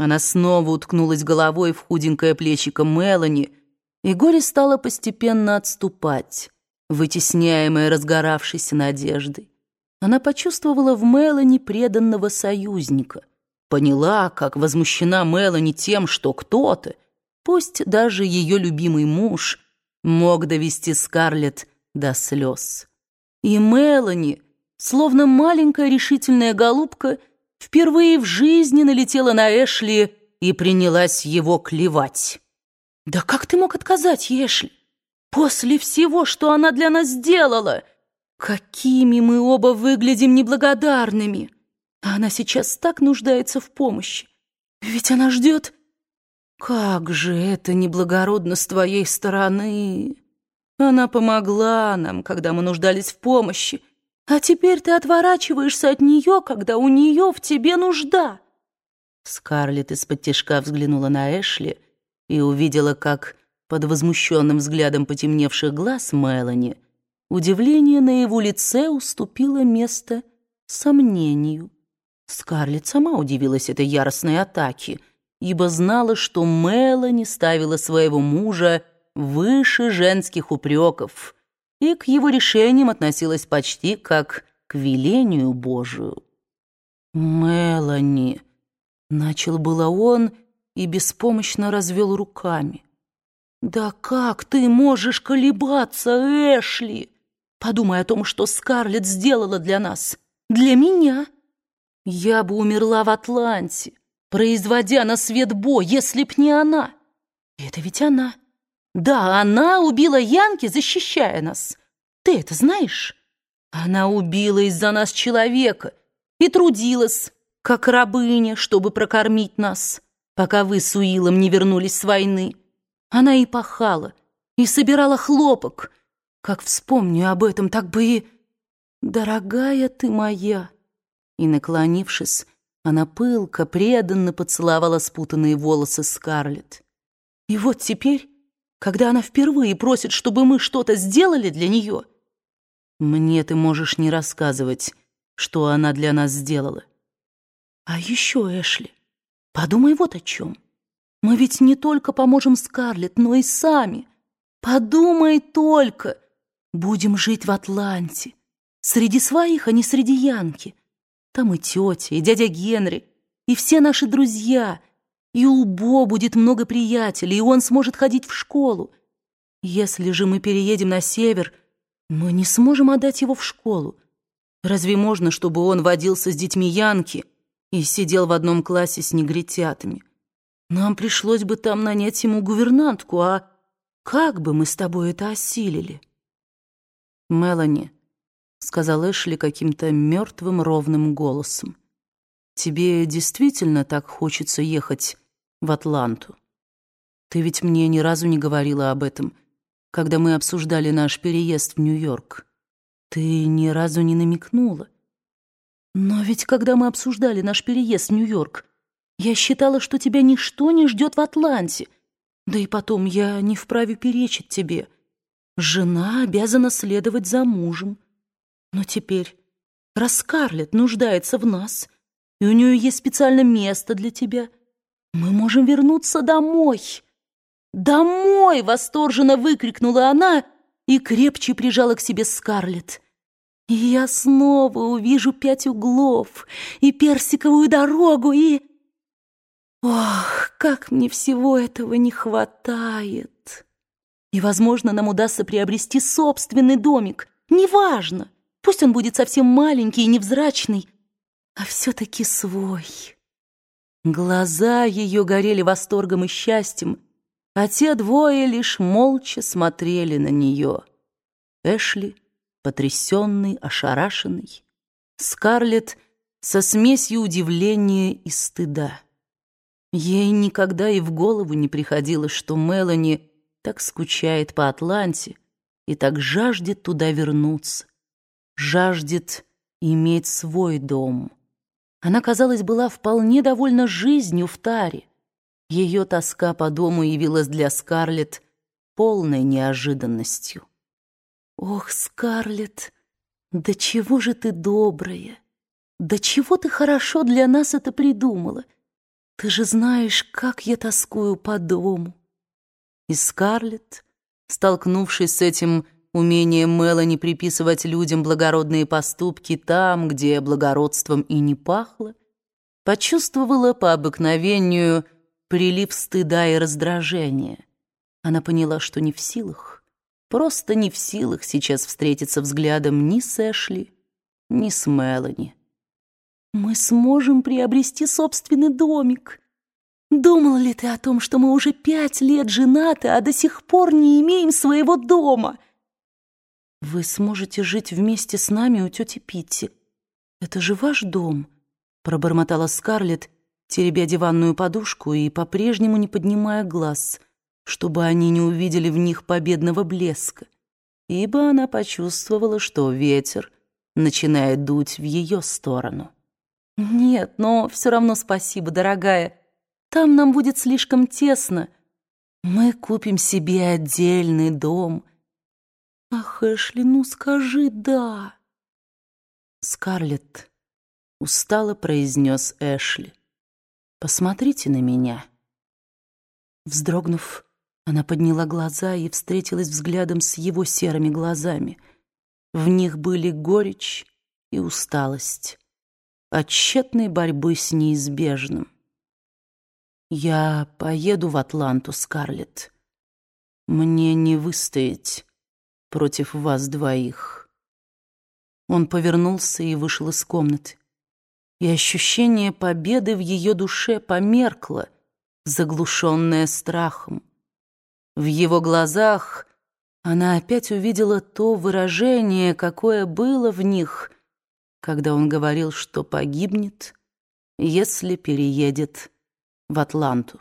Она снова уткнулась головой в худенькое плечико Мелани, и горе стало постепенно отступать, вытесняемое разгоравшейся надеждой. Она почувствовала в Мелани преданного союзника, поняла, как возмущена Мелани тем, что кто-то, пусть даже ее любимый муж, мог довести Скарлетт до слез. И Мелани, словно маленькая решительная голубка, впервые в жизни налетела на Эшли и принялась его клевать. «Да как ты мог отказать Эшли? После всего, что она для нас сделала! Какими мы оба выглядим неблагодарными! Она сейчас так нуждается в помощи! Ведь она ждет...» «Как же это неблагородно с твоей стороны! Она помогла нам, когда мы нуждались в помощи, а теперь ты отворачиваешься от нее, когда у нее в тебе нужда. Скарлетт из-под тишка взглянула на Эшли и увидела, как под возмущенным взглядом потемневших глаз Мелани удивление на его лице уступило место сомнению. Скарлетт сама удивилась этой яростной атаке, ибо знала, что Мелани ставила своего мужа выше женских упреков — и к его решениям относилась почти как к велению Божию. «Мелани!» — начал было он и беспомощно развел руками. «Да как ты можешь колебаться, Эшли? Подумай о том, что Скарлетт сделала для нас, для меня. Я бы умерла в Атланте, производя на свет Бо, если б не она. Это ведь она». Да, она убила Янки, защищая нас. Ты это знаешь? Она убила из-за нас человека и трудилась, как рабыня, чтобы прокормить нас, пока вы с Уиллом не вернулись с войны. Она и пахала, и собирала хлопок. Как вспомню об этом, так бы и... Дорогая ты моя! И, наклонившись, она пылко, преданно поцеловала спутанные волосы Скарлетт. И вот теперь когда она впервые просит, чтобы мы что-то сделали для нее. Мне ты можешь не рассказывать, что она для нас сделала. А еще, Эшли, подумай вот о чем. Мы ведь не только поможем Скарлетт, но и сами. Подумай только. Будем жить в Атланте. Среди своих, а не среди Янки. Там и тетя, и дядя Генри, и все наши друзья — и у Бо будет много приятелей, и он сможет ходить в школу. Если же мы переедем на север, мы не сможем отдать его в школу. Разве можно, чтобы он водился с детьми Янки и сидел в одном классе с негритятами? Нам пришлось бы там нанять ему гувернантку, а как бы мы с тобой это осилили? Мелани, — сказал Эшли каким-то мертвым ровным голосом, — тебе действительно так хочется ехать в Атланту. Ты ведь мне ни разу не говорила об этом, когда мы обсуждали наш переезд в Нью-Йорк. Ты ни разу не намекнула. Но ведь когда мы обсуждали наш переезд в Нью-Йорк, я считала, что тебя ничто не ждет в Атланте. Да и потом я не вправе перечить тебе. Жена обязана следовать за мужем. Но теперь, раз Скарлетт нуждается в нас, и у нее есть специальное место для тебя — «Мы можем вернуться домой!» «Домой!» — восторженно выкрикнула она и крепче прижала к себе Скарлетт. «И я снова увижу пять углов и персиковую дорогу, и...» «Ох, как мне всего этого не хватает!» «И, возможно, нам удастся приобрести собственный домик. Неважно, пусть он будет совсем маленький и невзрачный, а все-таки свой». Глаза ее горели восторгом и счастьем, а те двое лишь молча смотрели на нее. Эшли, потрясенный, ошарашенный, Скарлетт со смесью удивления и стыда. Ей никогда и в голову не приходило, что Мелани так скучает по Атланте и так жаждет туда вернуться, жаждет иметь свой дом. Она, казалось, была вполне довольна жизнью в таре. Ее тоска по дому явилась для Скарлетт полной неожиданностью. «Ох, Скарлетт, да чего же ты добрая! Да чего ты хорошо для нас это придумала! Ты же знаешь, как я тоскую по дому. И Скарлетт, столкнувшись с этим умением Мелани приписывать людям благородные поступки там, где благородством и не пахло, почувствовала по обыкновению прилив стыда и раздражения. Она поняла, что не в силах, просто не в силах сейчас встретиться взглядом ни с Эшли, ни с Мелани. «Мы сможем приобрести собственный домик. Думал ли ты о том, что мы уже пять лет женаты, а до сих пор не имеем своего дома?» «Вы сможете жить вместе с нами у тети Питти. Это же ваш дом», — пробормотала Скарлетт, теребя диванную подушку и по-прежнему не поднимая глаз, чтобы они не увидели в них победного блеска, ибо она почувствовала, что ветер начинает дуть в ее сторону. «Нет, но все равно спасибо, дорогая. Там нам будет слишком тесно. Мы купим себе отдельный дом» «Ах, Эшли, ну скажи «да». «Скарлетт», — устало произнес Эшли, — «посмотрите на меня». Вздрогнув, она подняла глаза и встретилась взглядом с его серыми глазами. В них были горечь и усталость от тщетной борьбы с неизбежным. «Я поеду в Атланту, Скарлетт. Мне не выстоять» против вас двоих. Он повернулся и вышел из комнаты. И ощущение победы в ее душе померкло, заглушенное страхом. В его глазах она опять увидела то выражение, какое было в них, когда он говорил, что погибнет, если переедет в Атланту.